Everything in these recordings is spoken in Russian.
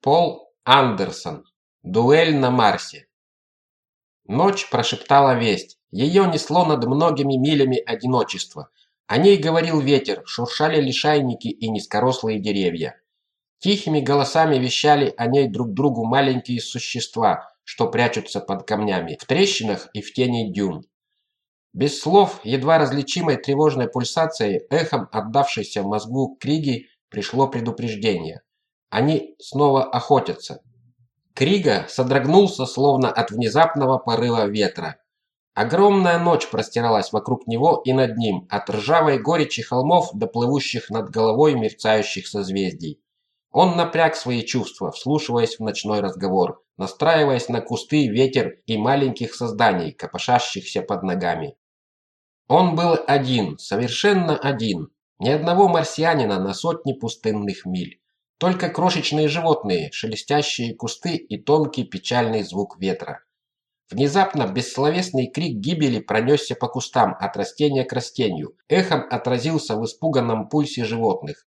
Пол Андерсон. Дуэль на Марсе. Ночь прошептала весть. Ее несло над многими милями одиночества. О ней говорил ветер, шуршали лишайники и низкорослые деревья. Тихими голосами вещали о ней друг другу маленькие существа, что прячутся под камнями, в трещинах и в тени дюн. Без слов, едва различимой тревожной пульсацией, эхом отдавшейся в мозгу Криги, пришло предупреждение. Они снова охотятся. Крига содрогнулся, словно от внезапного порыва ветра. Огромная ночь простиралась вокруг него и над ним, от ржавой горечи холмов до плывущих над головой мерцающих созвездий. Он напряг свои чувства, вслушиваясь в ночной разговор, настраиваясь на кусты, ветер и маленьких созданий, копошащихся под ногами. Он был один, совершенно один, ни одного марсианина на сотни пустынных миль. Только крошечные животные, шелестящие кусты и тонкий печальный звук ветра. Внезапно бессловесный крик гибели пронесся по кустам от растения к растению, эхом отразился в испуганном пульсе животных.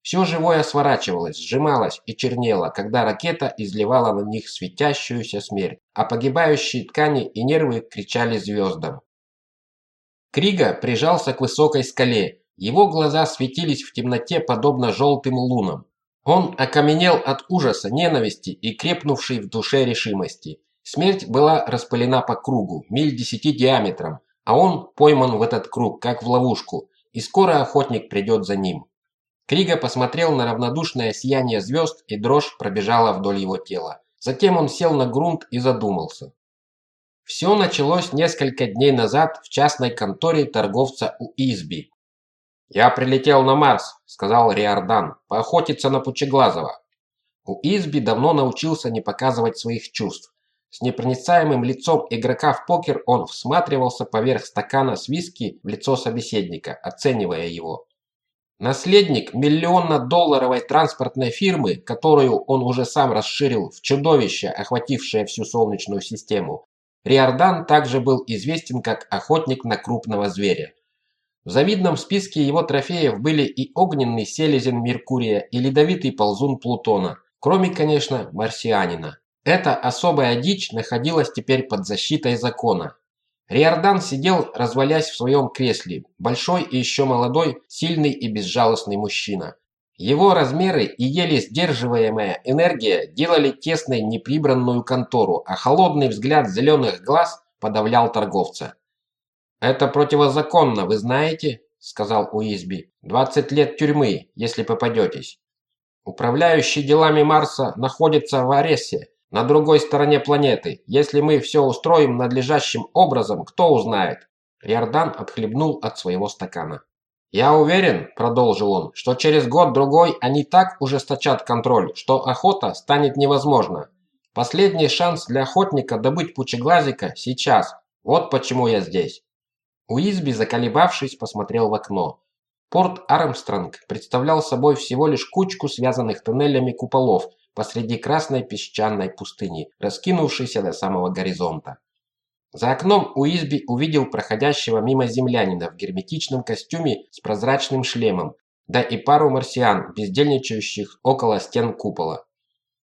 Все живое сворачивалось, сжималось и чернело, когда ракета изливала на них светящуюся смерть, а погибающие ткани и нервы кричали звездам. Крига прижался к высокой скале. Его глаза светились в темноте, подобно желтым лунам. Он окаменел от ужаса, ненависти и крепнувшей в душе решимости. Смерть была распылена по кругу, миль десяти диаметром, а он пойман в этот круг, как в ловушку, и скоро охотник придет за ним. Крига посмотрел на равнодушное сияние звезд, и дрожь пробежала вдоль его тела. Затем он сел на грунт и задумался. Все началось несколько дней назад в частной конторе торговца у Изби, «Я прилетел на Марс», – сказал Риордан, – «поохотиться на Пучеглазого». У Изби давно научился не показывать своих чувств. С непроницаемым лицом игрока в покер он всматривался поверх стакана с виски в лицо собеседника, оценивая его. Наследник миллионно-долларовой транспортной фирмы, которую он уже сам расширил в чудовище, охватившее всю Солнечную систему, Риордан также был известен как охотник на крупного зверя. В завидном списке его трофеев были и огненный селезен Меркурия, и ледовитый ползун Плутона, кроме, конечно, марсианина. Эта особая дичь находилась теперь под защитой закона. Риордан сидел, развалясь в своем кресле, большой и еще молодой, сильный и безжалостный мужчина. Его размеры и еле сдерживаемая энергия делали тесной неприбранную контору, а холодный взгляд зеленых глаз подавлял торговца. «Это противозаконно, вы знаете?» – сказал Уизби. «20 лет тюрьмы, если попадетесь. Управляющий делами Марса находится в Аресе, на другой стороне планеты. Если мы все устроим надлежащим образом, кто узнает?» Риордан отхлебнул от своего стакана. «Я уверен, – продолжил он, – что через год-другой они так ужесточат контроль, что охота станет невозможна. Последний шанс для охотника добыть пучеглазика сейчас. Вот почему я здесь». Уизби, заколебавшись, посмотрел в окно. Порт Армстронг представлял собой всего лишь кучку связанных тоннелями куполов посреди красной песчаной пустыни, раскинувшейся до самого горизонта. За окном Уизби увидел проходящего мимо землянина в герметичном костюме с прозрачным шлемом, да и пару марсиан, бездельничающих около стен купола.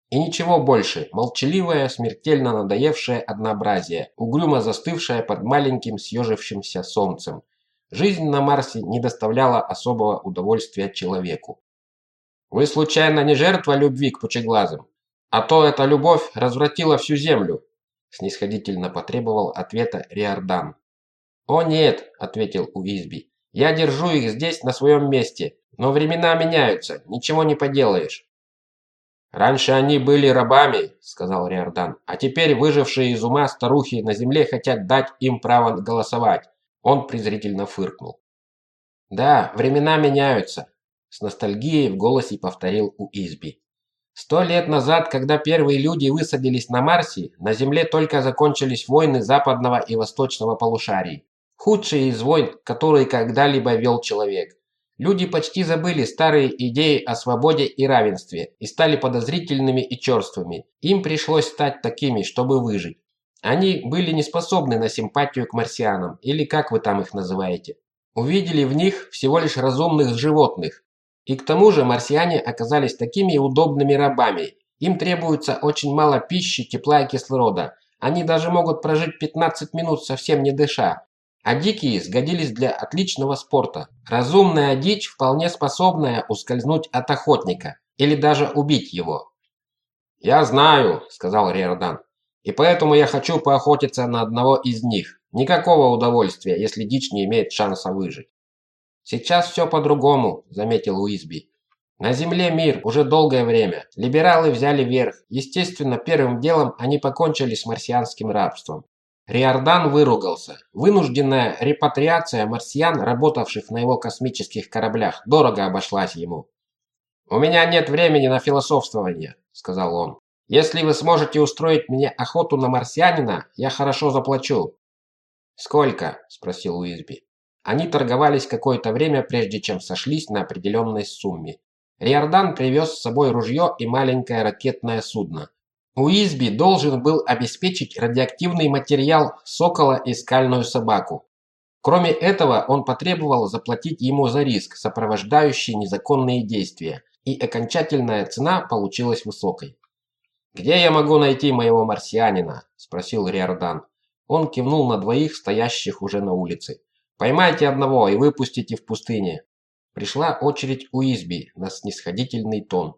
И ничего больше, молчаливое, смертельно надоевшее однообразие, угрюмо застывшее под маленьким съежившимся солнцем. Жизнь на Марсе не доставляла особого удовольствия человеку. Вы случайно не жертва любви к пучеглазым? А то эта любовь развратила всю Землю, снисходительно потребовал ответа Риордан. «О нет», — ответил Уизби, — «я держу их здесь на своем месте, но времена меняются, ничего не поделаешь. «Раньше они были рабами», — сказал Риордан, «а теперь выжившие из ума старухи на земле хотят дать им право голосовать». Он презрительно фыркнул. «Да, времена меняются», — с ностальгией в голосе повторил Уизби. «Сто лет назад, когда первые люди высадились на Марсе, на Земле только закончились войны западного и восточного полушарий. Худшие из войн, которые когда-либо вел человек. Люди почти забыли старые идеи о свободе и равенстве и стали подозрительными и черствыми. Им пришлось стать такими, чтобы выжить. Они были не способны на симпатию к марсианам, или как вы там их называете. Увидели в них всего лишь разумных животных. И к тому же марсиане оказались такими удобными рабами. Им требуется очень мало пищи, тепла и кислорода. Они даже могут прожить 15 минут совсем не дыша. А дикие сгодились для отличного спорта. Разумная дичь вполне способная ускользнуть от охотника или даже убить его. «Я знаю», — сказал Риордан, — «и поэтому я хочу поохотиться на одного из них. Никакого удовольствия, если дичь не имеет шанса выжить». «Сейчас все по-другому», — заметил Уизби. «На Земле мир уже долгое время. Либералы взяли верх. Естественно, первым делом они покончили с марсианским рабством. Риордан выругался. Вынужденная репатриация марсиан, работавших на его космических кораблях, дорого обошлась ему. «У меня нет времени на философствование», — сказал он. «Если вы сможете устроить мне охоту на марсианина, я хорошо заплачу». «Сколько?» – спросил Уизби. Они торговались какое-то время, прежде чем сошлись на определенной сумме. Риордан привез с собой ружье и маленькое ракетное судно. Уизби должен был обеспечить радиоактивный материал сокола и скальную собаку. Кроме этого, он потребовал заплатить ему за риск, сопровождающий незаконные действия, и окончательная цена получилась высокой. «Где я могу найти моего марсианина?» – спросил Риордан. Он кивнул на двоих, стоящих уже на улице. «Поймайте одного и выпустите в пустыне». Пришла очередь Уизби на снисходительный тон.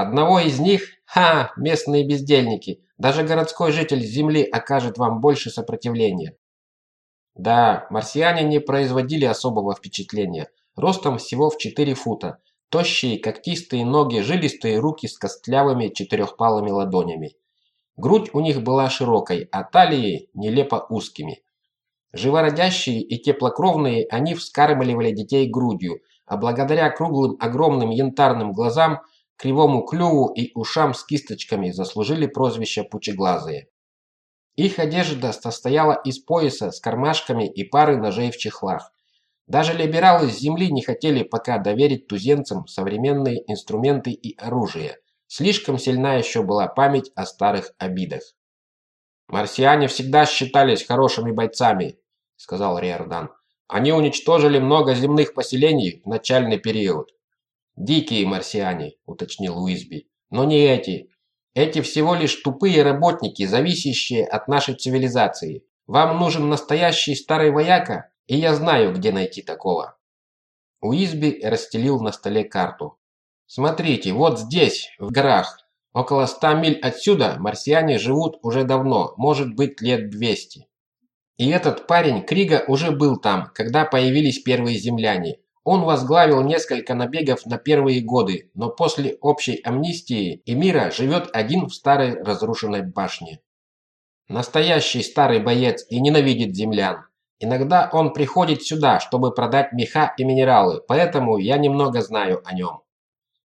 Одного из них, ха, местные бездельники, даже городской житель Земли окажет вам больше сопротивления. Да, марсиане не производили особого впечатления, ростом всего в 4 фута, тощие когтистые ноги, жилистые руки с костлявыми четырехпалыми ладонями. Грудь у них была широкой, а талии нелепо узкими. Живородящие и теплокровные, они вскармливали детей грудью, а благодаря круглым огромным янтарным глазам кривому клюву и ушам с кисточками заслужили прозвище «пучеглазые». Их одежда состояла из пояса с кармашками и пары ножей в чехлах. Даже либералы с земли не хотели пока доверить туземцам современные инструменты и оружие. Слишком сильна еще была память о старых обидах. «Марсиане всегда считались хорошими бойцами», — сказал Риордан. «Они уничтожили много земных поселений в начальный период. «Дикие марсиане», – уточнил Уизби. «Но не эти. Эти всего лишь тупые работники, зависящие от нашей цивилизации. Вам нужен настоящий старый вояка, и я знаю, где найти такого». Уизби расстелил на столе карту. «Смотрите, вот здесь, в горах, около ста миль отсюда, марсиане живут уже давно, может быть лет двести. И этот парень Крига уже был там, когда появились первые земляне. Он возглавил несколько набегов на первые годы, но после общей амнистии Эмира живет один в старой разрушенной башне. Настоящий старый боец и ненавидит землян. Иногда он приходит сюда, чтобы продать меха и минералы, поэтому я немного знаю о нем.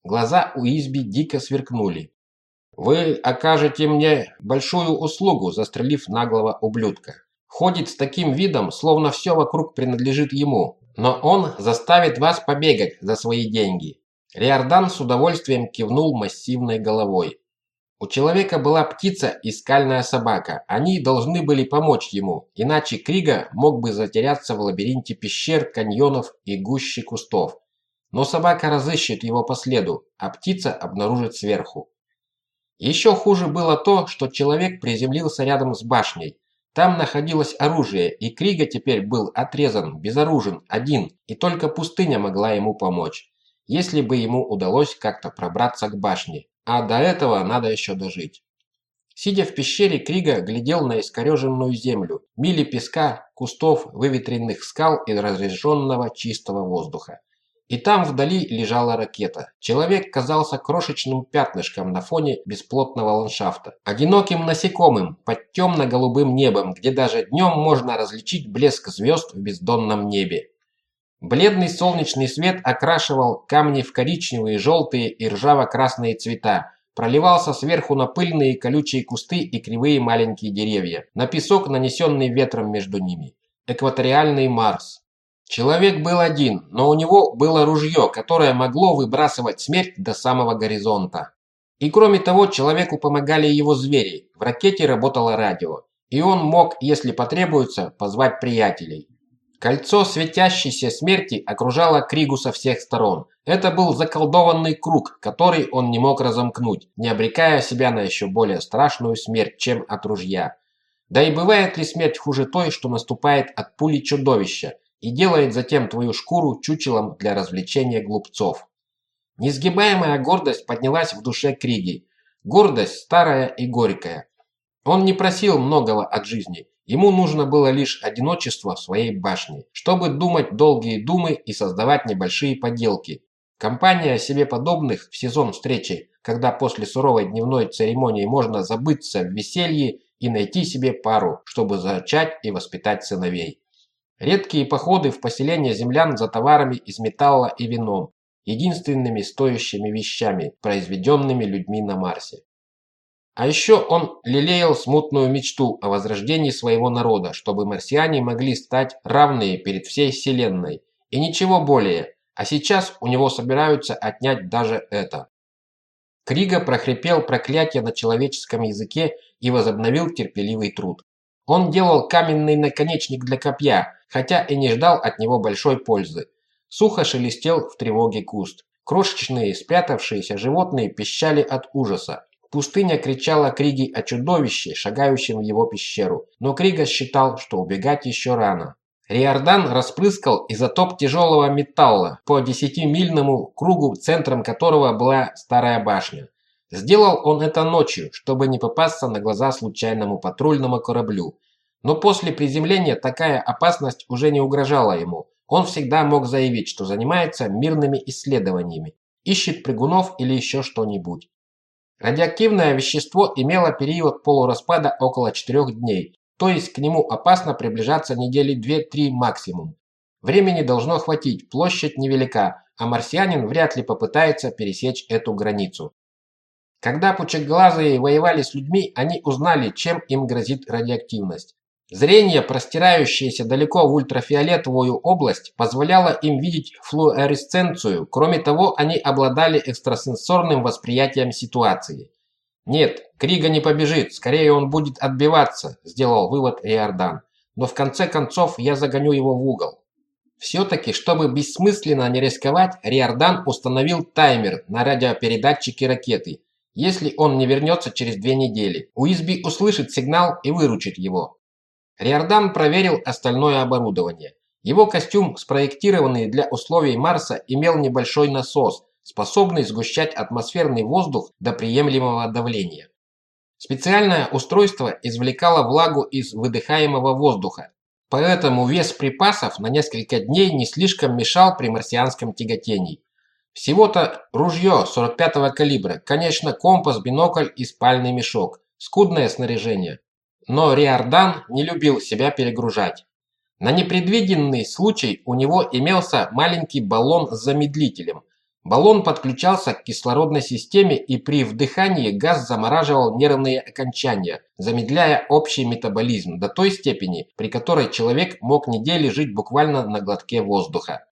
Глаза у Изби дико сверкнули. Вы окажете мне большую услугу, застрелив наглого ублюдка. Ходит с таким видом, словно все вокруг принадлежит ему, но он заставит вас побегать за свои деньги. Риордан с удовольствием кивнул массивной головой. У человека была птица и скальная собака. Они должны были помочь ему, иначе Крига мог бы затеряться в лабиринте пещер, каньонов и гуще кустов. Но собака разыщет его по следу, а птица обнаружит сверху. Еще хуже было то, что человек приземлился рядом с башней, там находилось оружие, и Крига теперь был отрезан, безоружен, один, и только пустыня могла ему помочь, если бы ему удалось как-то пробраться к башне, а до этого надо еще дожить. Сидя в пещере, Крига глядел на искореженную землю, мили песка, кустов, выветренных скал и разреженного чистого воздуха. И там вдали лежала ракета. Человек казался крошечным пятнышком на фоне бесплотного ландшафта. Одиноким насекомым под темно-голубым небом, где даже днем можно различить блеск звезд в бездонном небе. Бледный солнечный свет окрашивал камни в коричневые, желтые и ржаво-красные цвета, проливался сверху на пыльные колючие кусты и кривые маленькие деревья, на песок, нанесенный ветром между ними. Экваториальный Марс. Человек был один, но у него было ружье, которое могло выбрасывать смерть до самого горизонта. И кроме того, человеку помогали его звери. В ракете работало радио. И он мог, если потребуется, позвать приятелей. Кольцо светящейся смерти окружало Кригу со всех сторон. Это был заколдованный круг, который он не мог разомкнуть, не обрекая себя на еще более страшную смерть, чем от ружья. Да и бывает ли смерть хуже той, что наступает от пули чудовища и делает затем твою шкуру чучелом для развлечения глупцов? Несгибаемая гордость поднялась в душе Криги. Гордость старая и горькая. Он не просил многого от жизни. Ему нужно было лишь одиночество в своей башне, чтобы думать долгие думы и создавать небольшие поделки. Компания себе подобных в сезон встречи, когда после суровой дневной церемонии можно забыться в веселье и найти себе пару, чтобы зачать и воспитать сыновей. Редкие походы в поселение землян за товарами из металла и вином, единственными стоящими вещами, произведенными людьми на Марсе. А еще он лелеял смутную мечту о возрождении своего народа, чтобы марсиане могли стать равные перед всей Вселенной. И ничего более. А сейчас у него собираются отнять даже это. Крига прохрипел проклятие на человеческом языке и возобновил терпеливый труд. Он делал каменный наконечник для копья, хотя и не ждал от него большой пользы. Сухо шелестел в тревоге куст. Крошечные спрятавшиеся животные пищали от ужаса. Пустыня кричала Криги о чудовище, шагающем в его пещеру, но Крига считал, что убегать еще рано. Риордан распрыскал изотоп тяжелого металла по десятимильному кругу, центром которого была старая башня. Сделал он это ночью, чтобы не попасться на глаза случайному патрульному кораблю. Но после приземления такая опасность уже не угрожала ему. Он всегда мог заявить, что занимается мирными исследованиями, ищет прыгунов или еще что-нибудь. Радиоактивное вещество имело период полураспада около 4 дней, то есть к нему опасно приближаться недели 2-3 максимум. Времени должно хватить, площадь невелика, а марсианин вряд ли попытается пересечь эту границу. Когда пучеглазые воевали с людьми, они узнали, чем им грозит радиоактивность. Зрение, простирающееся далеко в ультрафиолетовую область, позволяло им видеть флуоресценцию. Кроме того, они обладали экстрасенсорным восприятием ситуации. «Нет, Крига не побежит, скорее он будет отбиваться», – сделал вывод Риордан. «Но в конце концов я загоню его в угол». Все-таки, чтобы бессмысленно не рисковать, Риордан установил таймер на радиопередатчике ракеты. Если он не вернется через две недели, Уизби услышит сигнал и выручит его. Риордан проверил остальное оборудование. Его костюм, спроектированный для условий Марса, имел небольшой насос, способный сгущать атмосферный воздух до приемлемого давления. Специальное устройство извлекало влагу из выдыхаемого воздуха, поэтому вес припасов на несколько дней не слишком мешал при марсианском тяготении. Всего-то ружье 45-го калибра, конечно компас, бинокль и спальный мешок, скудное снаряжение. Но Риордан не любил себя перегружать. На непредвиденный случай у него имелся маленький баллон с замедлителем. Баллон подключался к кислородной системе и при вдыхании газ замораживал нервные окончания, замедляя общий метаболизм до той степени, при которой человек мог недели жить буквально на глотке воздуха.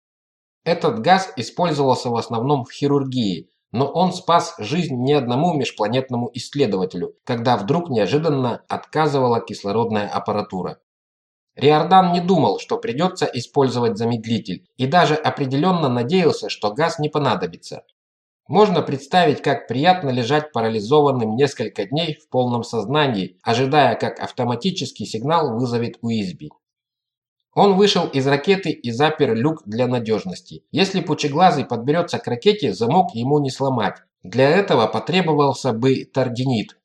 Этот газ использовался в основном в хирургии, но он спас жизнь не одному межпланетному исследователю, когда вдруг неожиданно отказывала кислородная аппаратура. Риордан не думал, что придется использовать замедлитель, и даже определенно надеялся, что газ не понадобится. Можно представить, как приятно лежать парализованным несколько дней в полном сознании, ожидая, как автоматический сигнал вызовет USB. Он вышел из ракеты и запер люк для надежности. Если пучеглазый подберется к ракете, замок ему не сломать. Для этого потребовался бы тардинит.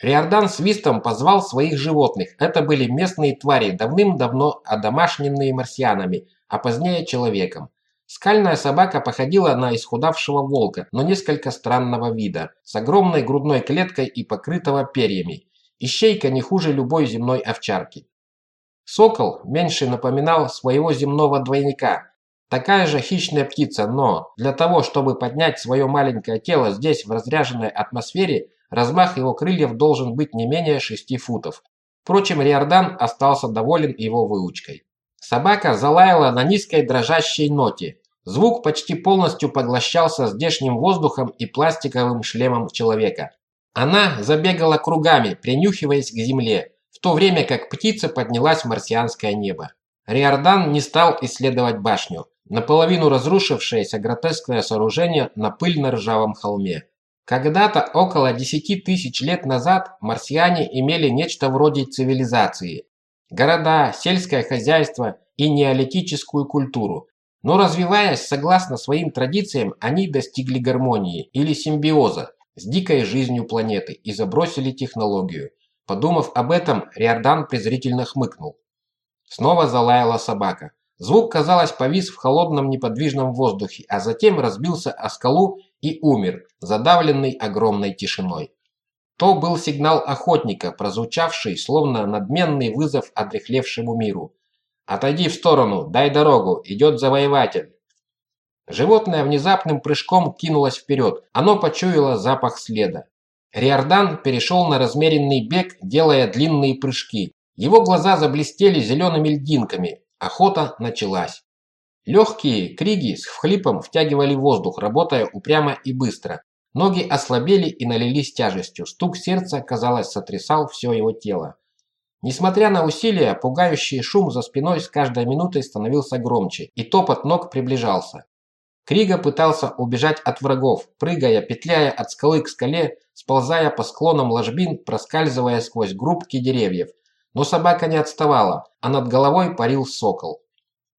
Риордан свистом позвал своих животных. Это были местные твари, давным-давно одомашненные марсианами, а позднее человеком. Скальная собака походила на исхудавшего волка, но несколько странного вида, с огромной грудной клеткой и покрытого перьями. Ищейка не хуже любой земной овчарки. Сокол меньше напоминал своего земного двойника. Такая же хищная птица, но для того, чтобы поднять свое маленькое тело здесь, в разряженной атмосфере, размах его крыльев должен быть не менее 6 футов. Впрочем, Риордан остался доволен его выучкой. Собака залаяла на низкой дрожащей ноте. Звук почти полностью поглощался здешним воздухом и пластиковым шлемом человека. Она забегала кругами, принюхиваясь к земле, то время как птица поднялась в марсианское небо. Риордан не стал исследовать башню, наполовину разрушившееся гротескное сооружение на пыльно-ржавом холме. Когда-то, около 10 тысяч лет назад, марсиане имели нечто вроде цивилизации. Города, сельское хозяйство и неолитическую культуру. Но развиваясь согласно своим традициям, они достигли гармонии или симбиоза с дикой жизнью планеты и забросили технологию. Подумав об этом, Риордан презрительно хмыкнул. Снова залаяла собака. Звук, казалось, повис в холодном неподвижном воздухе, а затем разбился о скалу и умер, задавленный огромной тишиной. То был сигнал охотника, прозвучавший, словно надменный вызов отрехлевшему миру. «Отойди в сторону, дай дорогу, идет завоеватель!» Животное внезапным прыжком кинулось вперед. Оно почуяло запах следа. Риордан перешел на размеренный бег, делая длинные прыжки. Его глаза заблестели зелеными льдинками, Охота началась. Легкие криги с хлипом втягивали воздух, работая упрямо и быстро. Ноги ослабели и налились тяжестью. Стук сердца, казалось, сотрясал все его тело. Несмотря на усилия, пугающий шум за спиной с каждой минутой становился громче, и топот ног приближался. Крига пытался убежать от врагов, прыгая, петляя от скалы к скале, сползая по склонам ложбин, проскальзывая сквозь группки деревьев, но собака не отставала, а над головой парил сокол.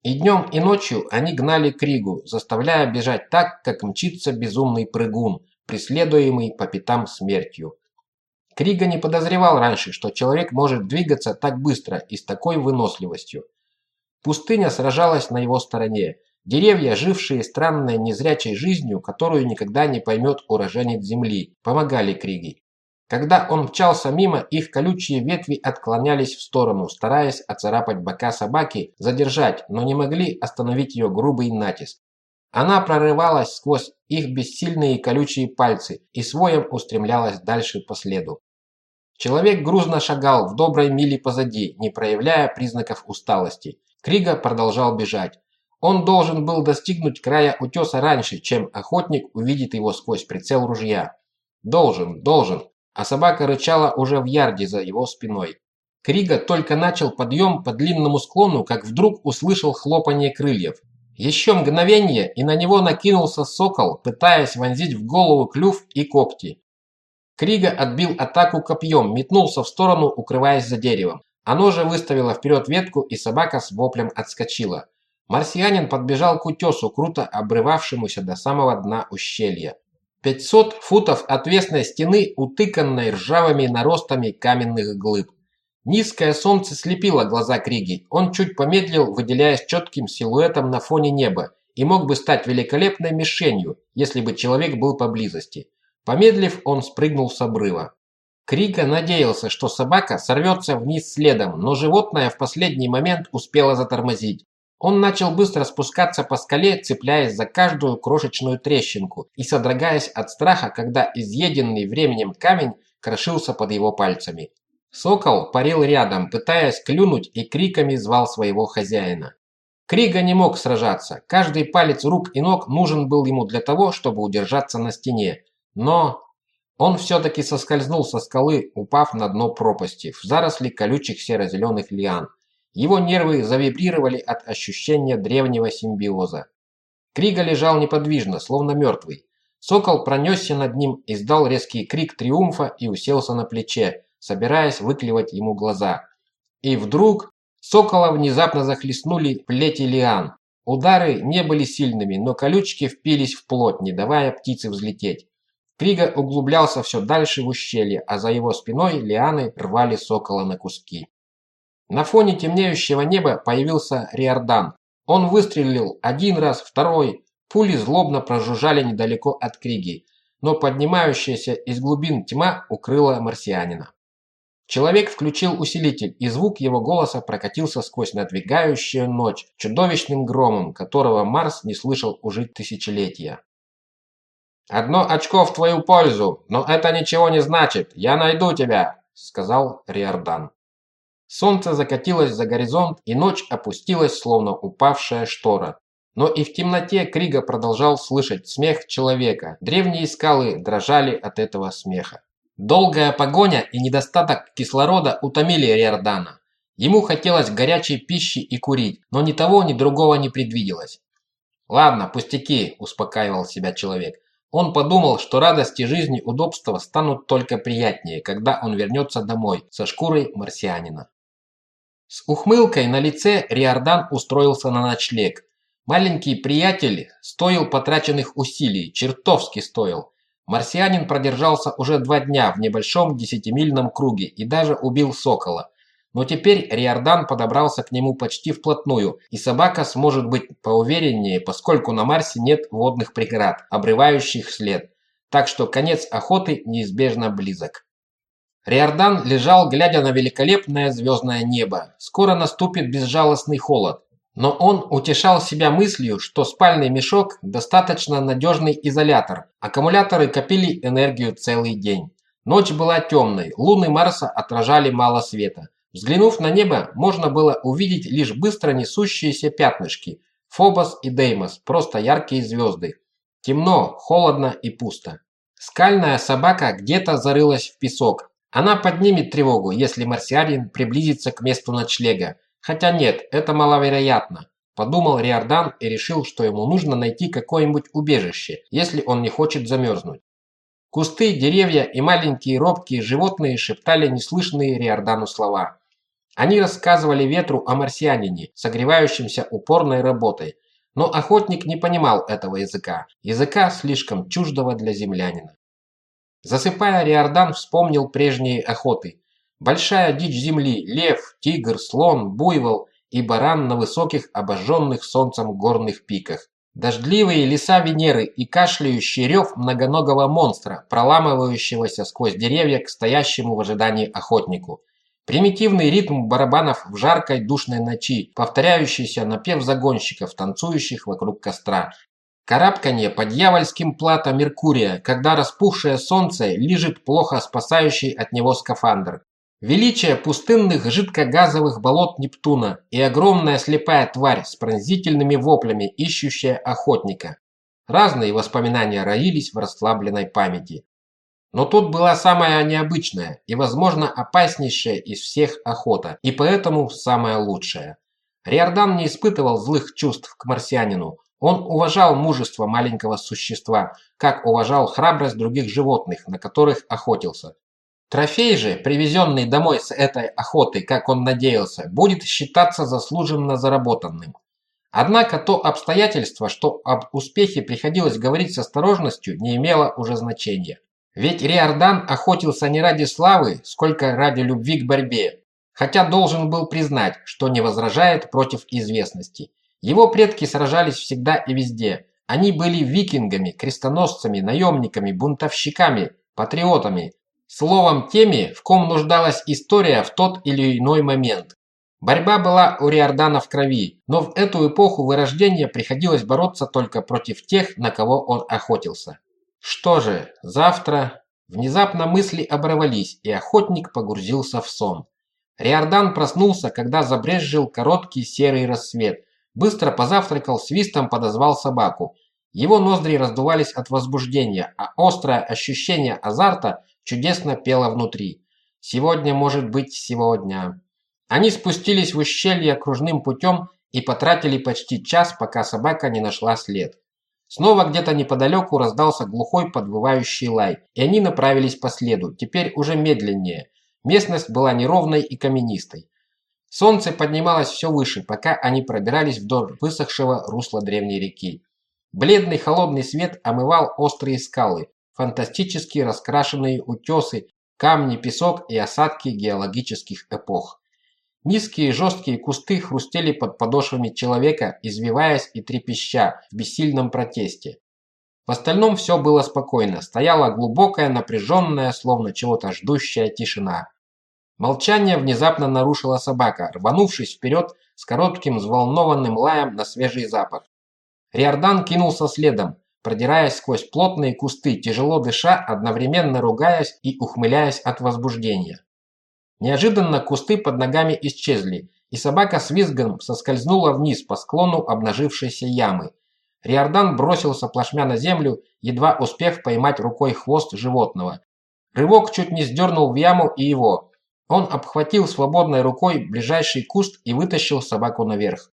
И днем, и ночью они гнали Кригу, заставляя бежать так, как мчится безумный прыгун, преследуемый по пятам смертью. Крига не подозревал раньше, что человек может двигаться так быстро и с такой выносливостью. Пустыня сражалась на его стороне. Деревья, жившие странной незрячей жизнью, которую никогда не поймет уроженец земли, помогали Криге. Когда он мчался мимо, их колючие ветви отклонялись в сторону, стараясь оцарапать бока собаки, задержать, но не могли остановить ее грубый натиск. Она прорывалась сквозь их бессильные колючие пальцы и своем устремлялась дальше по следу. Человек грузно шагал в доброй миле позади, не проявляя признаков усталости. Крига продолжал бежать. Он должен был достигнуть края утеса раньше, чем охотник увидит его сквозь прицел ружья. Должен, должен а собака рычала уже в ярде за его спиной. Крига только начал подъем по длинному склону, как вдруг услышал хлопанье крыльев. Еще мгновение, и на него накинулся сокол, пытаясь вонзить в голову клюв и когти. Крига отбил атаку копьем, метнулся в сторону, укрываясь за деревом. Оно же выставило вперед ветку, и собака с воплем отскочила. Марсианин подбежал к утесу, круто обрывавшемуся до самого дна ущелья. 500 футов отвесной стены, утыканной ржавыми наростами каменных глыб. Низкое солнце слепило глаза Криги. Он чуть помедлил, выделяясь четким силуэтом на фоне неба, и мог бы стать великолепной мишенью, если бы человек был поблизости. Помедлив, он спрыгнул с обрыва. Крига надеялся, что собака сорвется вниз следом, но животное в последний момент успело затормозить. Он начал быстро спускаться по скале, цепляясь за каждую крошечную трещинку и содрогаясь от страха, когда изъеденный временем камень крошился под его пальцами. Сокол парил рядом, пытаясь клюнуть и криками звал своего хозяина. Крига не мог сражаться, каждый палец рук и ног нужен был ему для того, чтобы удержаться на стене. Но он все-таки соскользнул со скалы, упав на дно пропасти, в заросли колючих серо-зеленых лиан. Его нервы завибрировали от ощущения древнего симбиоза. Крига лежал неподвижно, словно мертвый. Сокол пронесся над ним, издал резкий крик триумфа и уселся на плече, собираясь выклевать ему глаза. И вдруг сокола внезапно захлестнули плети лиан. Удары не были сильными, но колючки впились в плоть, не давая птице взлететь. Крига углублялся все дальше в ущелье, а за его спиной лианы рвали сокола на куски. На фоне темнеющего неба появился Риордан. Он выстрелил один раз, второй. Пули злобно прожужжали недалеко от Криги, но поднимающаяся из глубин тьма укрыла марсианина. Человек включил усилитель, и звук его голоса прокатился сквозь надвигающую ночь чудовищным громом, которого Марс не слышал уже тысячелетия. «Одно очко в твою пользу, но это ничего не значит. Я найду тебя», — сказал Риордан. Солнце закатилось за горизонт, и ночь опустилась, словно упавшая штора. Но и в темноте Крига продолжал слышать смех человека. Древние скалы дрожали от этого смеха. Долгая погоня и недостаток кислорода утомили Риордана. Ему хотелось горячей пищи и курить, но ни того, ни другого не предвиделось. «Ладно, пустяки», – успокаивал себя человек. Он подумал, что радости жизни удобства станут только приятнее, когда он вернется домой со шкурой марсианина. С ухмылкой на лице Риордан устроился на ночлег. Маленький приятель стоил потраченных усилий, чертовски стоил. Марсианин продержался уже два дня в небольшом десятимильном круге и даже убил сокола. Но теперь Риордан подобрался к нему почти вплотную, и собака сможет быть поувереннее, поскольку на Марсе нет водных преград, обрывающих след. Так что конец охоты неизбежно близок. Риордан лежал, глядя на великолепное звездное небо. Скоро наступит безжалостный холод. Но он утешал себя мыслью, что спальный мешок – достаточно надежный изолятор. Аккумуляторы копили энергию целый день. Ночь была темной, луны Марса отражали мало света. Взглянув на небо, можно было увидеть лишь быстро несущиеся пятнышки. Фобос и Деймос – просто яркие звезды. Темно, холодно и пусто. Скальная собака где-то зарылась в песок. Она поднимет тревогу, если марсианин приблизится к месту ночлега. Хотя нет, это маловероятно. Подумал Риордан и решил, что ему нужно найти какое-нибудь убежище, если он не хочет замерзнуть. Кусты, деревья и маленькие робкие животные шептали неслышные Риордану слова. Они рассказывали ветру о марсианине, согревающемся упорной работой. Но охотник не понимал этого языка, языка слишком чуждого для землянина. Засыпая, Риордан вспомнил прежние охоты. Большая дичь земли, лев, тигр, слон, буйвол и баран на высоких, обожженных солнцем горных пиках. Дождливые леса Венеры и кашляющий рев многоногого монстра, проламывающегося сквозь деревья к стоящему в ожидании охотнику – Примитивный ритм барабанов в жаркой душной ночи, повторяющийся напев загонщиков, танцующих вокруг костра. Карабканье по дьявольским плата Меркурия, когда распухшее солнце лижет плохо спасающий от него скафандр. Величие пустынных жидкогазовых болот Нептуна и огромная слепая тварь с пронзительными воплями, ищущая охотника. Разные воспоминания роились в расслабленной памяти. Но тут была самая необычная и, возможно, опаснейшая из всех охота, и поэтому самая лучшая. Риордан не испытывал злых чувств к марсианину. Он уважал мужество маленького существа, как уважал храбрость других животных, на которых охотился. Трофей же, привезенный домой с этой охоты, как он надеялся, будет считаться заслуженно заработанным. Однако то обстоятельство, что об успехе приходилось говорить с осторожностью, не имело уже значения. Ведь Риордан охотился не ради славы, сколько ради любви к борьбе, хотя должен был признать, что не возражает против известности. Его предки сражались всегда и везде. Они были викингами, крестоносцами, наемниками, бунтовщиками, патриотами, словом теми, в ком нуждалась история в тот или иной момент. Борьба была у Риордана в крови, но в эту эпоху вырождения приходилось бороться только против тех, на кого он охотился. Что же, завтра... Внезапно мысли оборвались, и охотник погрузился в сон. Риордан проснулся, когда забрезжил короткий серый рассвет. Быстро позавтракал, свистом подозвал собаку. Его ноздри раздувались от возбуждения, а острое ощущение азарта чудесно пело внутри. Сегодня может быть сегодня. Они спустились в ущелье кружным путем и потратили почти час, пока собака не нашла след. Снова где-то неподалеку раздался глухой подвывающий лай, и они направились по следу, теперь уже медленнее. Местность была неровной и каменистой. Солнце поднималось все выше, пока они пробирались вдоль высохшего русла древней реки. Бледный холодный свет омывал острые скалы, фантастически раскрашенные утесы, камни, песок и осадки геологических эпох. Низкие жесткие кусты хрустели под подошвами человека, извиваясь и трепеща в бессильном протесте. В остальном все было спокойно, стояла глубокая, напряженная, словно чего-то ждущая тишина. Молчание внезапно нарушила собака, рванувшись вперед с коротким взволнованным лаем на свежий запах. Риордан кинулся следом, продираясь сквозь плотные кусты, тяжело дыша, одновременно ругаясь и ухмыляясь от возбуждения. Неожиданно кусты под ногами исчезли, и собака с визгом соскользнула вниз по склону обнажившейся ямы. Риордан бросился плашмя на землю, едва успев поймать рукой хвост животного. Рывок чуть не сдернул в яму и его. Он обхватил свободной рукой ближайший куст и вытащил собаку наверх.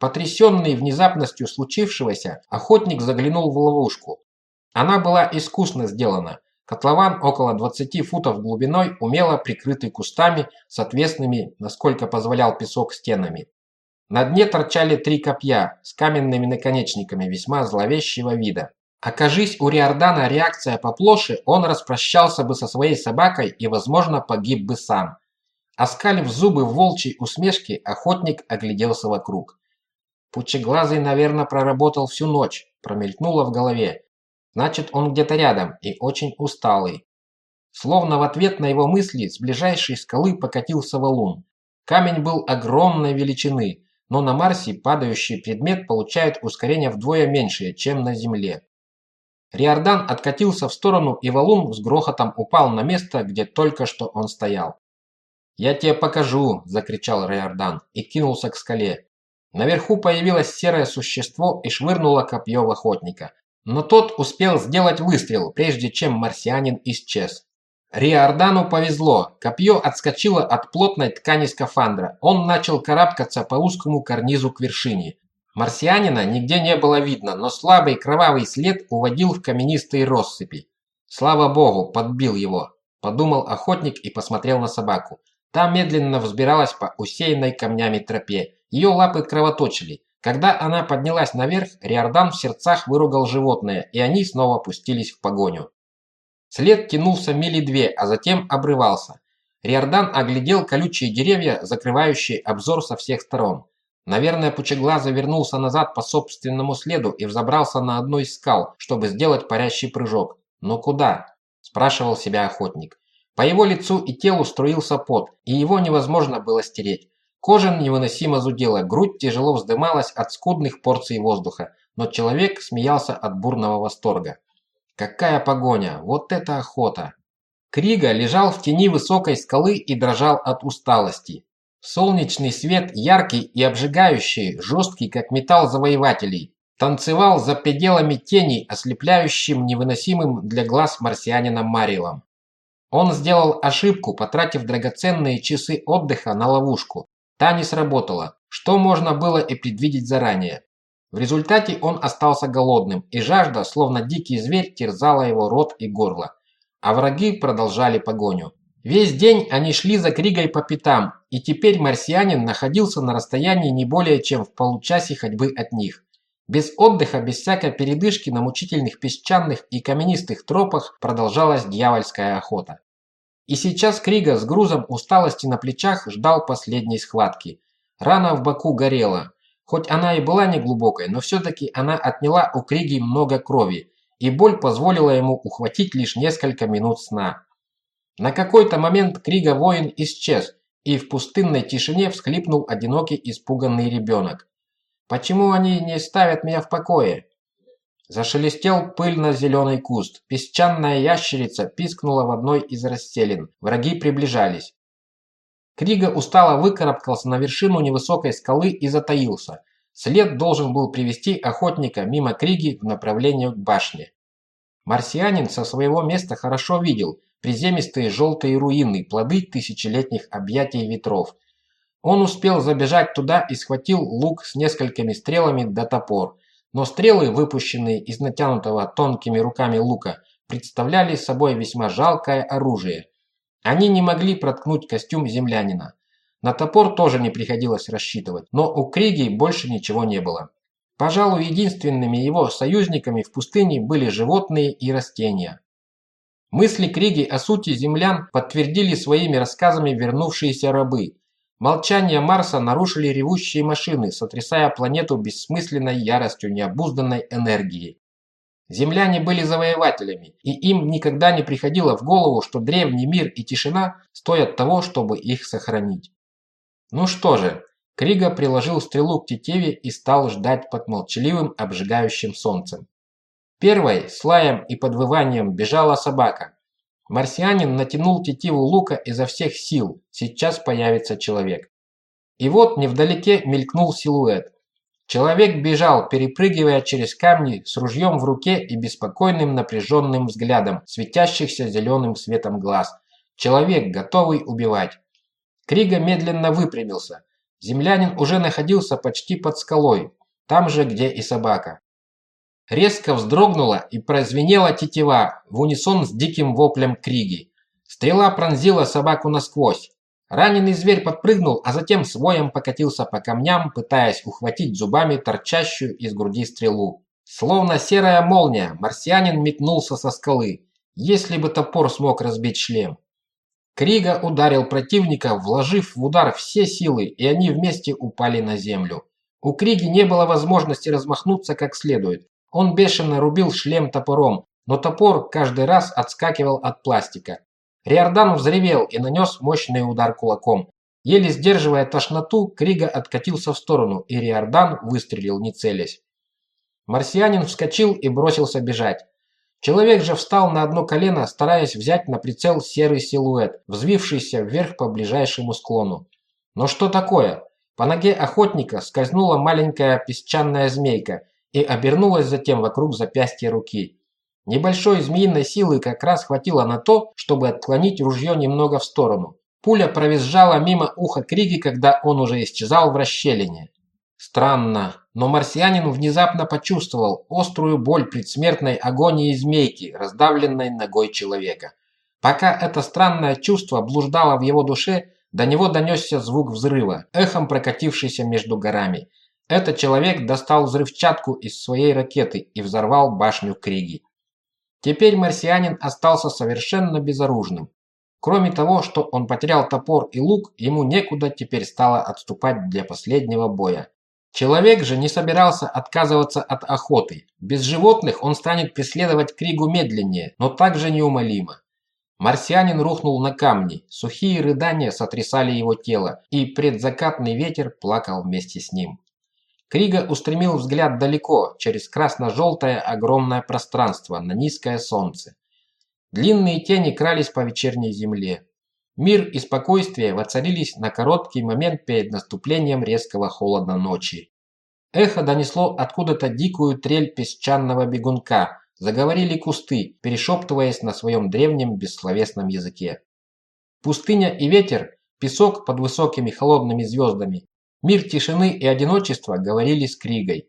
Потрясенный внезапностью случившегося, охотник заглянул в ловушку. Она была искусно сделана. Котлован около 20 футов глубиной, умело прикрытый кустами с отвесными, насколько позволял песок, стенами. На дне торчали три копья с каменными наконечниками весьма зловещего вида. Окажись у Риордана реакция поплоше, он распрощался бы со своей собакой и, возможно, погиб бы сам. Оскалив зубы в волчьей усмешке, охотник огляделся вокруг. Пучеглазый, наверное, проработал всю ночь, промелькнуло в голове. Значит, он где-то рядом и очень усталый. Словно в ответ на его мысли с ближайшей скалы покатился валун. Камень был огромной величины, но на Марсе падающий предмет получает ускорение вдвое меньшее, чем на Земле. Риордан откатился в сторону, и валун с грохотом упал на место, где только что он стоял. «Я тебе покажу!» – закричал Риордан и кинулся к скале. Наверху появилось серое существо и швырнуло копье в охотника. Но тот успел сделать выстрел, прежде чем марсианин исчез. Риордану повезло. Копье отскочило от плотной ткани скафандра. Он начал карабкаться по узкому карнизу к вершине. Марсианина нигде не было видно, но слабый кровавый след уводил в каменистые россыпи. «Слава богу, подбил его», – подумал охотник и посмотрел на собаку. Та медленно взбиралась по усеянной камнями тропе. Ее лапы кровоточили. Когда она поднялась наверх, Риордан в сердцах выругал животное, и они снова пустились в погоню. След тянулся мили две, а затем обрывался. Риордан оглядел колючие деревья, закрывающие обзор со всех сторон. Наверное, Пучеглаза вернулся назад по собственному следу и взобрался на одну из скал, чтобы сделать парящий прыжок. «Но куда?» – спрашивал себя охотник. По его лицу и телу струился пот, и его невозможно было стереть. Кожа невыносимо зудела, грудь тяжело вздымалась от скудных порций воздуха, но человек смеялся от бурного восторга. Какая погоня! Вот это охота! Крига лежал в тени высокой скалы и дрожал от усталости. Солнечный свет, яркий и обжигающий, жесткий, как металл завоевателей, танцевал за пределами тени, ослепляющим невыносимым для глаз марсианина Марилом. Он сделал ошибку, потратив драгоценные часы отдыха на ловушку. Та не сработала, что можно было и предвидеть заранее. В результате он остался голодным, и жажда, словно дикий зверь, терзала его рот и горло. А враги продолжали погоню. Весь день они шли за Кригой по пятам, и теперь марсианин находился на расстоянии не более чем в получасе ходьбы от них. Без отдыха, без всякой передышки на мучительных песчаных и каменистых тропах продолжалась дьявольская охота. И сейчас Крига с грузом усталости на плечах ждал последней схватки. Рана в боку горела. Хоть она и была неглубокой, но все-таки она отняла у Криги много крови, и боль позволила ему ухватить лишь несколько минут сна. На какой-то момент Крига воин исчез, и в пустынной тишине всхлипнул одинокий испуганный ребенок. «Почему они не ставят меня в покое?» Зашелестел пыльно-зеленый куст. Песчаная ящерица пискнула в одной из расселин. Враги приближались. Крига устало выкарабкался на вершину невысокой скалы и затаился. След должен был привести охотника мимо Криги в направлении к башне. Марсианин со своего места хорошо видел, приземистые желтые руины, плоды тысячелетних объятий ветров. Он успел забежать туда и схватил лук с несколькими стрелами до топор. Но стрелы, выпущенные из натянутого тонкими руками лука, представляли собой весьма жалкое оружие. Они не могли проткнуть костюм землянина. На топор тоже не приходилось рассчитывать, но у Криги больше ничего не было. Пожалуй, единственными его союзниками в пустыне были животные и растения. Мысли Криги о сути землян подтвердили своими рассказами вернувшиеся рабы. Молчание Марса нарушили ревущие машины, сотрясая планету бессмысленной яростью необузданной энергии. Земляне были завоевателями, и им никогда не приходило в голову, что древний мир и тишина стоят того, чтобы их сохранить. Ну что же, Крига приложил стрелу к тетиве и стал ждать под молчаливым обжигающим солнцем. Первой, с лаем и подвыванием, бежала собака. Марсианин натянул тетиву лука изо всех сил. Сейчас появится человек. И вот невдалеке мелькнул силуэт. Человек бежал, перепрыгивая через камни с ружьем в руке и беспокойным напряженным взглядом, светящихся зеленым светом глаз. Человек, готовый убивать. Крига медленно выпрямился. Землянин уже находился почти под скалой, там же, где и собака. Резко вздрогнула и прозвенела тетива в унисон с диким воплем Криги. Стрела пронзила собаку насквозь. Раненый зверь подпрыгнул, а затем с воем покатился по камням, пытаясь ухватить зубами торчащую из груди стрелу. Словно серая молния, марсианин метнулся со скалы. Если бы топор смог разбить шлем. Крига ударил противника, вложив в удар все силы, и они вместе упали на землю. У Криги не было возможности размахнуться как следует. Он бешено рубил шлем топором, но топор каждый раз отскакивал от пластика. Риордан взревел и нанес мощный удар кулаком. Еле сдерживая тошноту, Крига откатился в сторону, и Риордан выстрелил, не целясь. Марсианин вскочил и бросился бежать. Человек же встал на одно колено, стараясь взять на прицел серый силуэт, взвившийся вверх по ближайшему склону. Но что такое? По ноге охотника скользнула маленькая песчаная змейка и обернулась затем вокруг запястья руки. Небольшой змеиной силы как раз хватило на то, чтобы отклонить ружье немного в сторону. Пуля провизжала мимо уха Криги, когда он уже исчезал в расщелине. Странно, но марсианин внезапно почувствовал острую боль предсмертной агонии змейки, раздавленной ногой человека. Пока это странное чувство блуждало в его душе, до него донесся звук взрыва, эхом прокатившийся между горами. Этот человек достал взрывчатку из своей ракеты и взорвал башню Криги. Теперь марсианин остался совершенно безоружным. Кроме того, что он потерял топор и лук, ему некуда теперь стало отступать для последнего боя. Человек же не собирался отказываться от охоты. Без животных он станет преследовать Кригу медленнее, но также неумолимо. Марсианин рухнул на камни, сухие рыдания сотрясали его тело, и предзакатный ветер плакал вместе с ним. Крига устремил взгляд далеко, через красно-желтое огромное пространство, на низкое солнце. Длинные тени крались по вечерней земле. Мир и спокойствие воцарились на короткий момент перед наступлением резкого холода ночи. Эхо донесло откуда-то дикую трель песчаного бегунка. Заговорили кусты, перешептываясь на своем древнем бессловесном языке. Пустыня и ветер, песок под высокими холодными звездами, мир тишины и одиночества говорили с Кригой.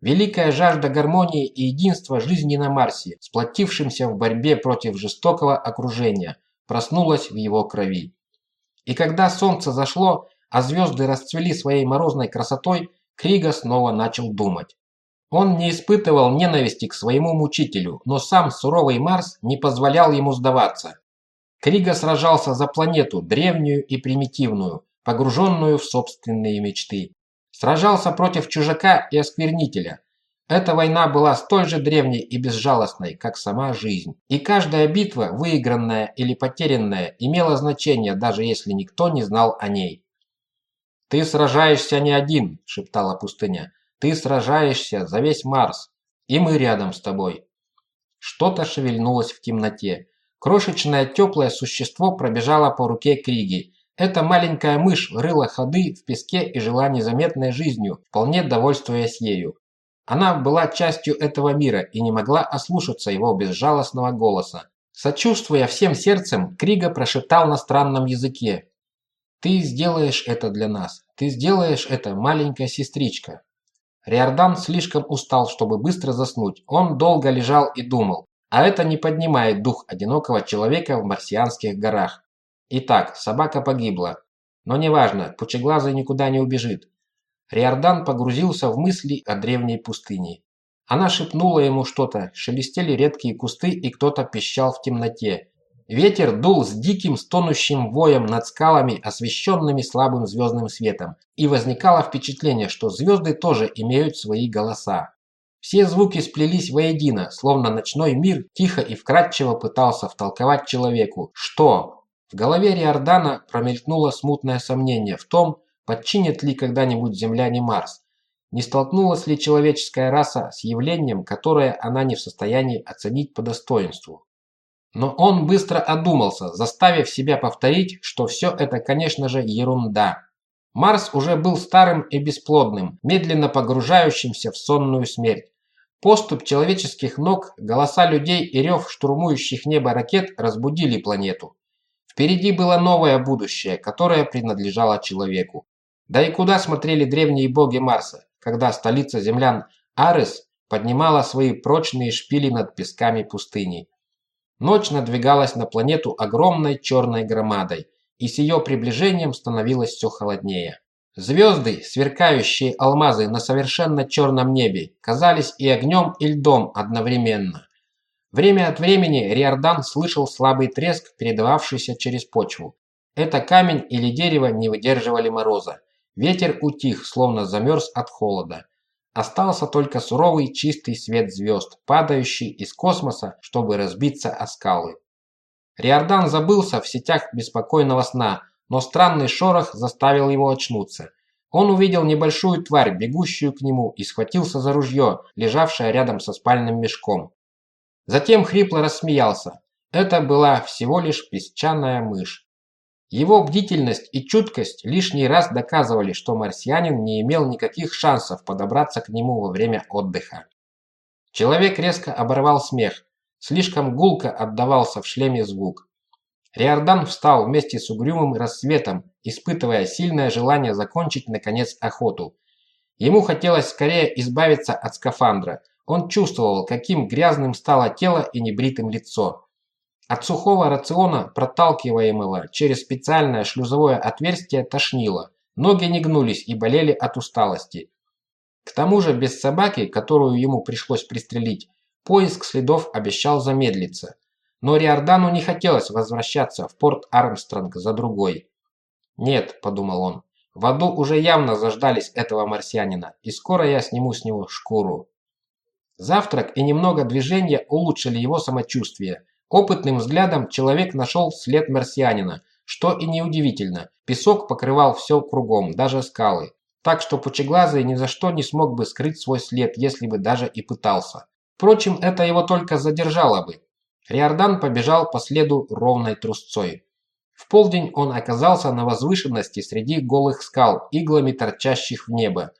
Великая жажда гармонии и единства жизни на Марсе, сплотившимся в борьбе против жестокого окружения – проснулась в его крови. И когда солнце зашло, а звезды расцвели своей морозной красотой, Крига снова начал думать. Он не испытывал ненависти к своему мучителю, но сам суровый Марс не позволял ему сдаваться. Крига сражался за планету, древнюю и примитивную, погруженную в собственные мечты. Сражался против чужака и осквернителя, эта война была столь же древней и безжалостной, как сама жизнь. И каждая битва, выигранная или потерянная, имела значение, даже если никто не знал о ней. «Ты сражаешься не один», – шептала пустыня. «Ты сражаешься за весь Марс, и мы рядом с тобой». Что-то шевельнулось в темноте. Крошечное теплое существо пробежало по руке Криги. Эта маленькая мышь рыла ходы в песке и жила незаметной жизнью, вполне довольствуясь ею. Она была частью этого мира и не могла ослушаться его безжалостного голоса. Сочувствуя всем сердцем, Крига прошептал на странном языке. «Ты сделаешь это для нас. Ты сделаешь это, маленькая сестричка». Риордан слишком устал, чтобы быстро заснуть. Он долго лежал и думал. А это не поднимает дух одинокого человека в марсианских горах. Итак, собака погибла. Но неважно, пучеглазый никуда не убежит. Риордан погрузился в мысли о древней пустыне. Она шепнула ему что-то, шелестели редкие кусты и кто-то пищал в темноте. Ветер дул с диким стонущим воем над скалами, освещенными слабым звездным светом, и возникало впечатление, что звезды тоже имеют свои голоса. Все звуки сплелись воедино, словно ночной мир тихо и вкрадчиво пытался втолковать человеку, что... В голове Риордана промелькнуло смутное сомнение в том, Подчинит ли когда-нибудь земляне Марс? Не столкнулась ли человеческая раса с явлением, которое она не в состоянии оценить по достоинству? Но он быстро одумался, заставив себя повторить, что все это, конечно же, ерунда. Марс уже был старым и бесплодным, медленно погружающимся в сонную смерть. Поступ человеческих ног, голоса людей и рев штурмующих небо ракет разбудили планету. Впереди было новое будущее, которое принадлежало человеку. Да и куда смотрели древние боги Марса, когда столица землян Арес поднимала свои прочные шпили над песками пустыни. Ночь надвигалась на планету огромной черной громадой, и с ее приближением становилось все холоднее. Звезды, сверкающие алмазы на совершенно черном небе, казались и огнем, и льдом одновременно. Время от времени Риордан слышал слабый треск, передававшийся через почву. Это камень или дерево не выдерживали мороза. Ветер утих, словно замерз от холода. Остался только суровый чистый свет звезд, падающий из космоса, чтобы разбиться о скалы. Риордан забылся в сетях беспокойного сна, но странный шорох заставил его очнуться. Он увидел небольшую тварь, бегущую к нему, и схватился за ружье, лежавшее рядом со спальным мешком. Затем хрипло рассмеялся. Это была всего лишь песчаная мышь. Его бдительность и чуткость лишний раз доказывали, что марсианин не имел никаких шансов подобраться к нему во время отдыха. Человек резко оборвал смех. Слишком гулко отдавался в шлеме звук. Риордан встал вместе с угрюмым рассветом, испытывая сильное желание закончить, наконец, охоту. Ему хотелось скорее избавиться от скафандра. Он чувствовал, каким грязным стало тело и небритым лицо. От сухого рациона, проталкиваемого через специальное шлюзовое отверстие, тошнило. Ноги не гнулись и болели от усталости. К тому же без собаки, которую ему пришлось пристрелить, поиск следов обещал замедлиться. Но Риордану не хотелось возвращаться в порт Армстронг за другой. «Нет», – подумал он, – «в аду уже явно заждались этого марсианина, и скоро я сниму с него шкуру». Завтрак и немного движения улучшили его самочувствие. Опытным взглядом человек нашел след марсианина, что и неудивительно. Песок покрывал все кругом, даже скалы. Так что Пучеглазый ни за что не смог бы скрыть свой след, если бы даже и пытался. Впрочем, это его только задержало бы. Риордан побежал по следу ровной трусцой. В полдень он оказался на возвышенности среди голых скал, иглами торчащих в небо.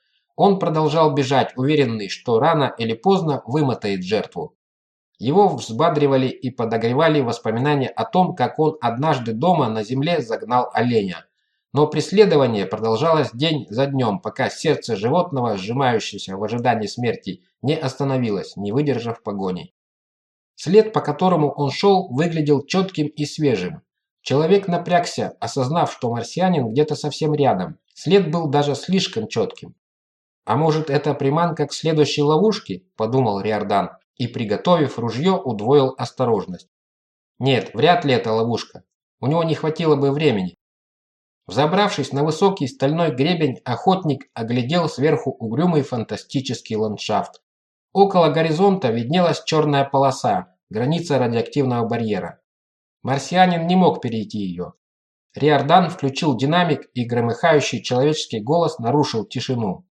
Он продолжал бежать, уверенный, что рано или поздно вымотает жертву. Его взбадривали и подогревали воспоминания о том, как он однажды дома на земле загнал оленя. Но преследование продолжалось день за днем, пока сердце животного, сжимающееся в ожидании смерти, не остановилось, не выдержав погони. След, по которому он шел, выглядел четким и свежим. Человек напрягся, осознав, что марсианин где-то совсем рядом. След был даже слишком четким. «А может, это приманка к следующей ловушке?» – подумал Риордан и, приготовив ружье, удвоил осторожность. Нет, вряд ли это ловушка. У него не хватило бы времени. Взобравшись на высокий стальной гребень, охотник оглядел сверху угрюмый фантастический ландшафт. Около горизонта виднелась черная полоса, граница радиоактивного барьера. Марсианин не мог перейти ее. Риордан включил динамик, и громыхающий человеческий голос нарушил тишину.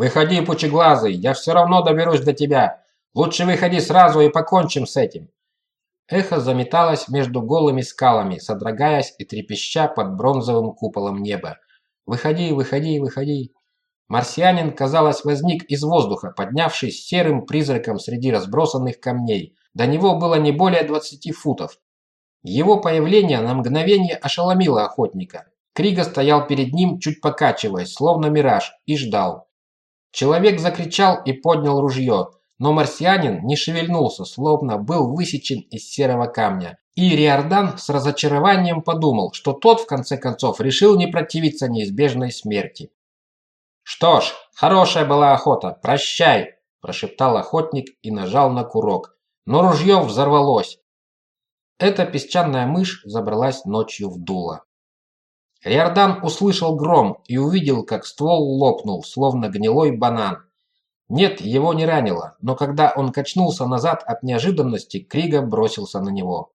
«Выходи, пучеглазый, я все равно доберусь до тебя. Лучше выходи сразу и покончим с этим». Эхо заметалось между голыми скалами, содрогаясь и трепеща под бронзовым куполом неба. «Выходи, выходи, выходи». Марсианин, казалось, возник из воздуха, поднявшись серым призраком среди разбросанных камней. До него было не более 20 футов. Его появление на мгновение ошеломило охотника. Крига стоял перед ним, чуть покачиваясь, словно мираж, и ждал. Человек закричал и поднял ружье, но марсианин не шевельнулся, словно был высечен из серого камня. И Риордан с разочарованием подумал, что тот, в конце концов, решил не противиться неизбежной смерти. «Что ж, хорошая была охота, прощай!» – прошептал охотник и нажал на курок. Но ружье взорвалось. Эта песчаная мышь забралась ночью в дуло. Риордан услышал гром и увидел, как ствол лопнул, словно гнилой банан. Нет, его не ранило, но когда он качнулся назад от неожиданности, Крига бросился на него.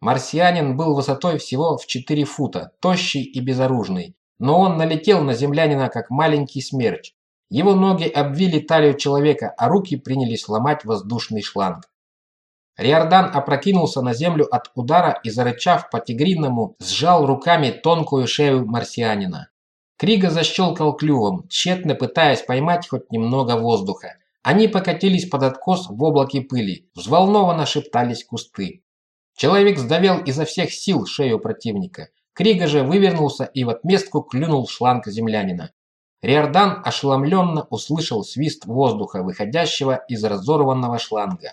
Марсианин был высотой всего в 4 фута, тощий и безоружный, но он налетел на землянина, как маленький смерч. Его ноги обвили талию человека, а руки принялись ломать воздушный шланг. Риордан опрокинулся на землю от удара и, зарычав по-тигриному, сжал руками тонкую шею марсианина. Крига защелкал клювом, тщетно пытаясь поймать хоть немного воздуха. Они покатились под откос в облаке пыли, взволнованно шептались кусты. Человек сдавил изо всех сил шею противника. Крига же вывернулся и в отместку клюнул шланг землянина. Риордан ошеломленно услышал свист воздуха, выходящего из разорванного шланга.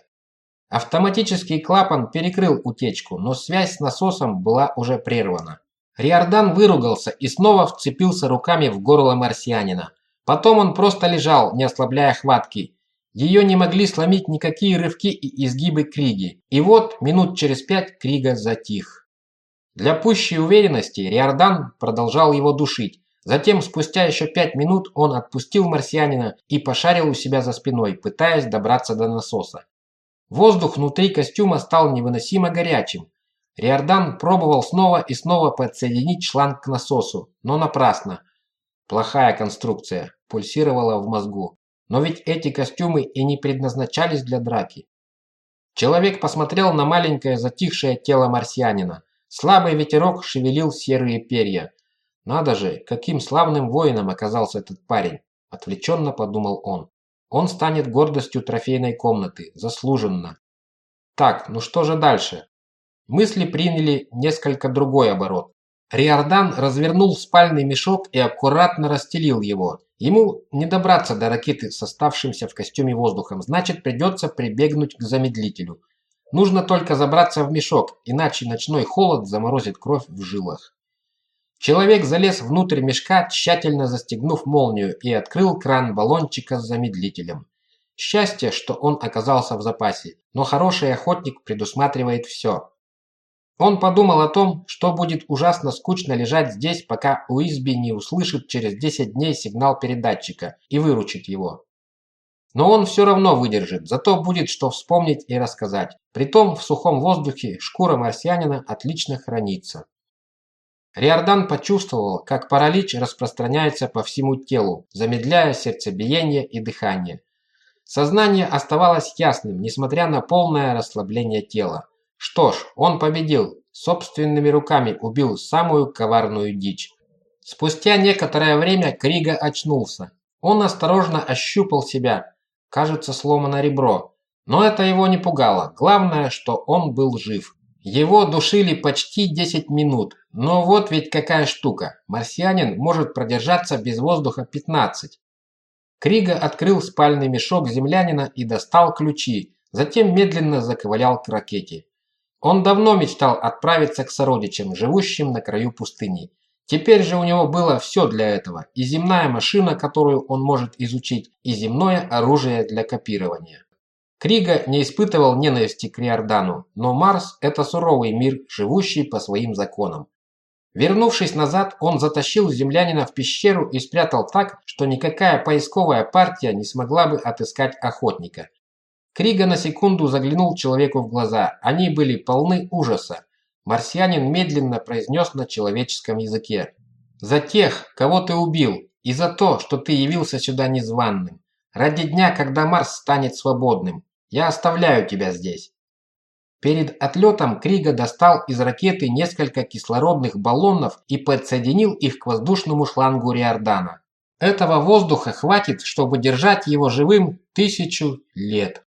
Автоматический клапан перекрыл утечку, но связь с насосом была уже прервана. Риордан выругался и снова вцепился руками в горло марсианина. Потом он просто лежал, не ослабляя хватки. Ее не могли сломить никакие рывки и изгибы Криги. И вот, минут через пять Крига затих. Для пущей уверенности Риордан продолжал его душить. Затем, спустя еще пять минут, он отпустил марсианина и пошарил у себя за спиной, пытаясь добраться до насоса. Воздух внутри костюма стал невыносимо горячим. Риордан пробовал снова и снова подсоединить шланг к насосу, но напрасно. Плохая конструкция, пульсировала в мозгу. Но ведь эти костюмы и не предназначались для драки. Человек посмотрел на маленькое затихшее тело марсианина. Слабый ветерок шевелил серые перья. Надо же, каким славным воином оказался этот парень, отвлеченно подумал он. Он станет гордостью трофейной комнаты, заслуженно. Так, ну что же дальше? Мысли приняли несколько другой оборот. Риордан развернул спальный мешок и аккуратно расстелил его. Ему не добраться до ракеты с оставшимся в костюме воздухом, значит придется прибегнуть к замедлителю. Нужно только забраться в мешок, иначе ночной холод заморозит кровь в жилах. Человек залез внутрь мешка, тщательно застегнув молнию, и открыл кран баллончика с замедлителем. Счастье, что он оказался в запасе, но хороший охотник предусматривает все. Он подумал о том, что будет ужасно скучно лежать здесь, пока Уизби не услышит через 10 дней сигнал передатчика и выручит его. Но он все равно выдержит, зато будет что вспомнить и рассказать. Притом в сухом воздухе шкура марсианина отлично хранится. Риордан почувствовал, как паралич распространяется по всему телу, замедляя сердцебиение и дыхание. Сознание оставалось ясным, несмотря на полное расслабление тела. Что ж, он победил, собственными руками убил самую коварную дичь. Спустя некоторое время Крига очнулся. Он осторожно ощупал себя. Кажется, сломано ребро. Но это его не пугало. Главное, что он был жив. Его душили почти 10 минут. Но вот ведь какая штука. Марсианин может продержаться без воздуха 15. Крига открыл спальный мешок землянина и достал ключи. Затем медленно заковылял к ракете. Он давно мечтал отправиться к сородичам, живущим на краю пустыни. Теперь же у него было все для этого. И земная машина, которую он может изучить, и земное оружие для копирования. Крига не испытывал ненависти к Риордану, но Марс – это суровый мир, живущий по своим законам. Вернувшись назад, он затащил землянина в пещеру и спрятал так, что никакая поисковая партия не смогла бы отыскать охотника. Крига на секунду заглянул человеку в глаза. Они были полны ужаса. Марсианин медленно произнес на человеческом языке. «За тех, кого ты убил, и за то, что ты явился сюда незваным. Ради дня, когда Марс станет свободным. Я оставляю тебя здесь». Перед отлетом Крига достал из ракеты несколько кислородных баллонов и подсоединил их к воздушному шлангу Риордана. Этого воздуха хватит, чтобы держать его живым тысячу лет.